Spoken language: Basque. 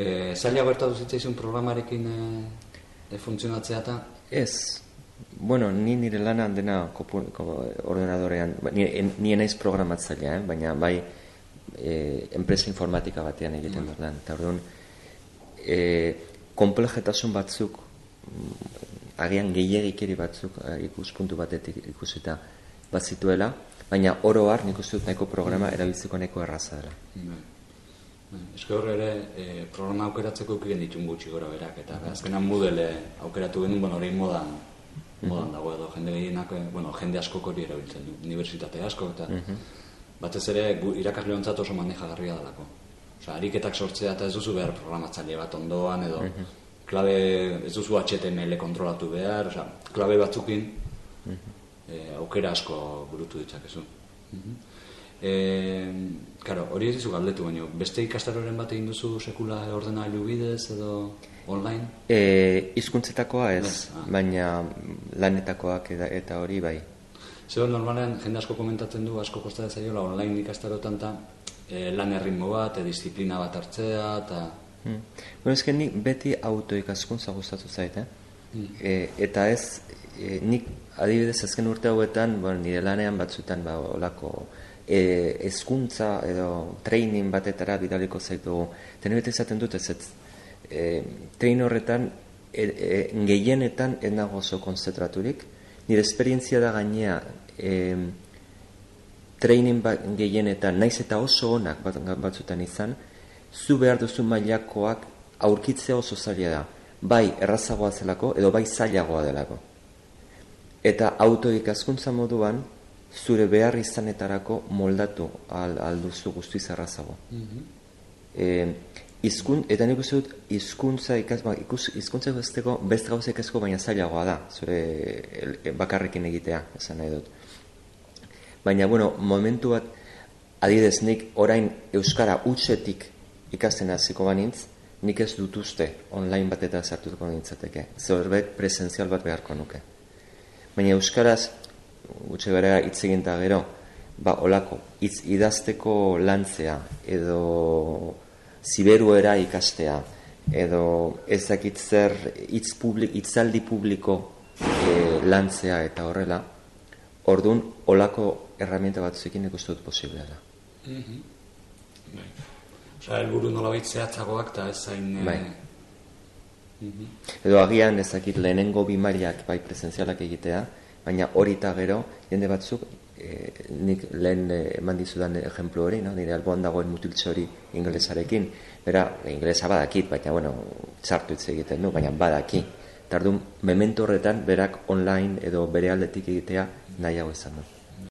E, zaila gertatu zitzaizun programarekin e, funtzionatzea eta? Ez, bueno, ni nire lana dena kopu, ordenadorean, ba, ni, ni enaiz programatzailea, eh? baina bai e, enpresa informatika batean egiten mm. dut lan. Eta orduan, e, komplejetasun batzuk, mm, agian gehiagikeri batzuk ikuspuntu batetik ikusita bat zituela, baina oro har nik uste dut nahiko programa erabiltzeko nahiko erraza dela. Mm. Eske horre ere, e, programa aukeratzeko ukigen ditun gutxi gora berak, eta azkenan modele aukeratu genuen, bueno, hori modan, modan dago edo, jende gehienak, eh, bueno, jende asko hori erabiltzen du, universitate asko, eta batez ere, irakasle hontzat oso maneja garria dalako. Osa, ariketak sortzea eta ez duzu behar programatzaile bat ondoan, edo, klabe, ez duzu HTML kontrolatu behar, osa, klabe batzukin, e, aukera asko burutu ditzakezu. Mm E, claro, hori ez dizu galdetu baino, beste ikastaroren bat egin duzu sekula ordenailu bidez edo online? E, izkuntzetakoa ez, ah. baina lanetakoak eta, eta hori bai. Zer normalean jende asko komentatzen du, asko kosta zaiola online ikastarotan ta e, lan erritmo bat, e, disiplina bat hartzea eta... Hmm. Bueno, ezken nik beti autoikaskuntza gustatu zait, eh? Hmm. E, eta ez, e, nik adibidez azken urte hauetan, bueno, nire lanean batzutan ba, olako e, ezkuntza edo training batetara bidaliko zaitu. Tene bete izaten dut ez ez. E, train horretan e, e, gehienetan ez nago oso konzentraturik. Nire esperientzia da gainea e, training ba, gehienetan naiz eta oso onak bat, batzutan izan, zu behar duzu mailakoak aurkitzea oso zaila da. Bai errazagoa zelako edo bai zailagoa delako. Eta autoik azkuntza moduan, zure behar izanetarako moldatu al, alduzu guztu izarrazago. Mm -hmm. e, izkun, eta nik uste dut, izkuntza ikas, ba, ikus, izkuntza ikasteko best gauza ikasko baina zailagoa da, zure el, bakarrekin egitea, esan nahi dut. Baina, bueno, momentu bat, adidez nik orain Euskara utxetik ikasten hasiko banintz, nik ez dut uste online bat eta sartuko nintzateke. Zerbait presenzial bat beharko nuke. Baina Euskaraz gutxe gara hitz egin gero, ba, olako, hitz idazteko lantzea, edo ziberuera ikastea, edo ez dakit zer hitz publik, hitzaldi publiko e, lantzea eta horrela, ordun olako herramienta batzuekin ikustu dut posiblea da. Mm -hmm. bai. Osa, helburu nola zehatzagoak eta ez zain... E... Bai. Mhm. Edo agian ezakit lehenengo bimariak bai presenzialak egitea, baina hori eta gero, jende batzuk, e, nik lehen e, eman dizudan ejemplu hori, no? nire alboan dagoen mutiltze hori inglesarekin, bera, inglesa badakit, baina, bueno, txartu hitz egiten du, baina badaki. Tardun, memento horretan, berak online edo bere aldetik egitea nahiago izan du.